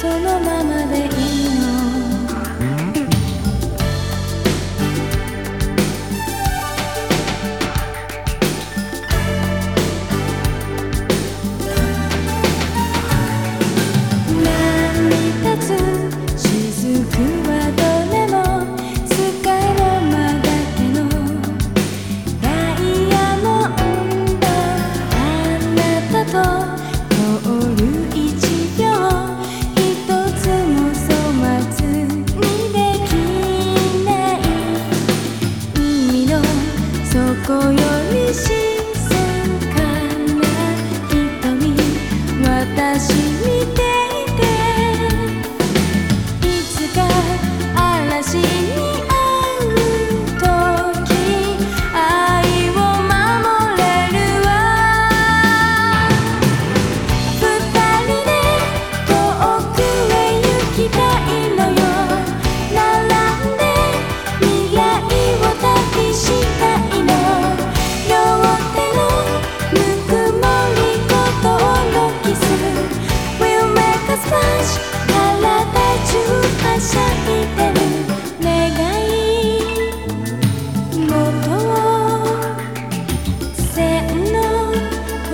その前こよし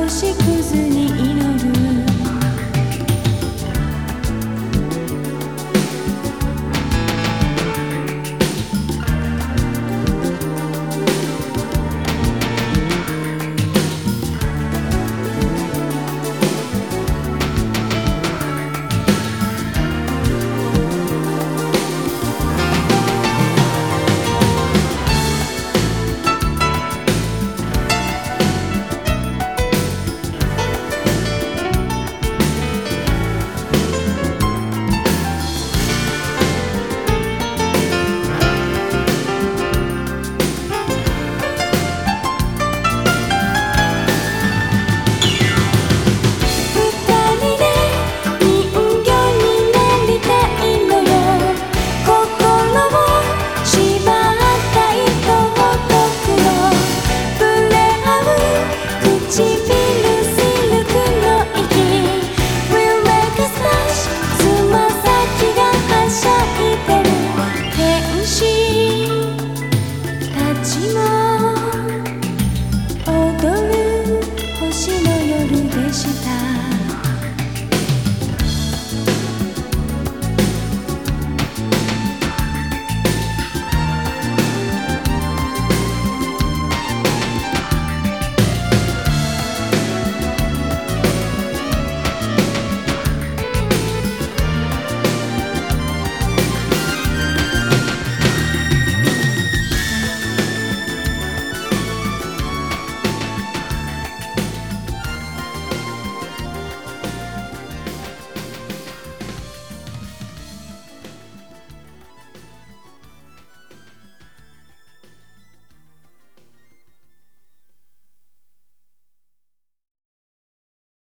星屑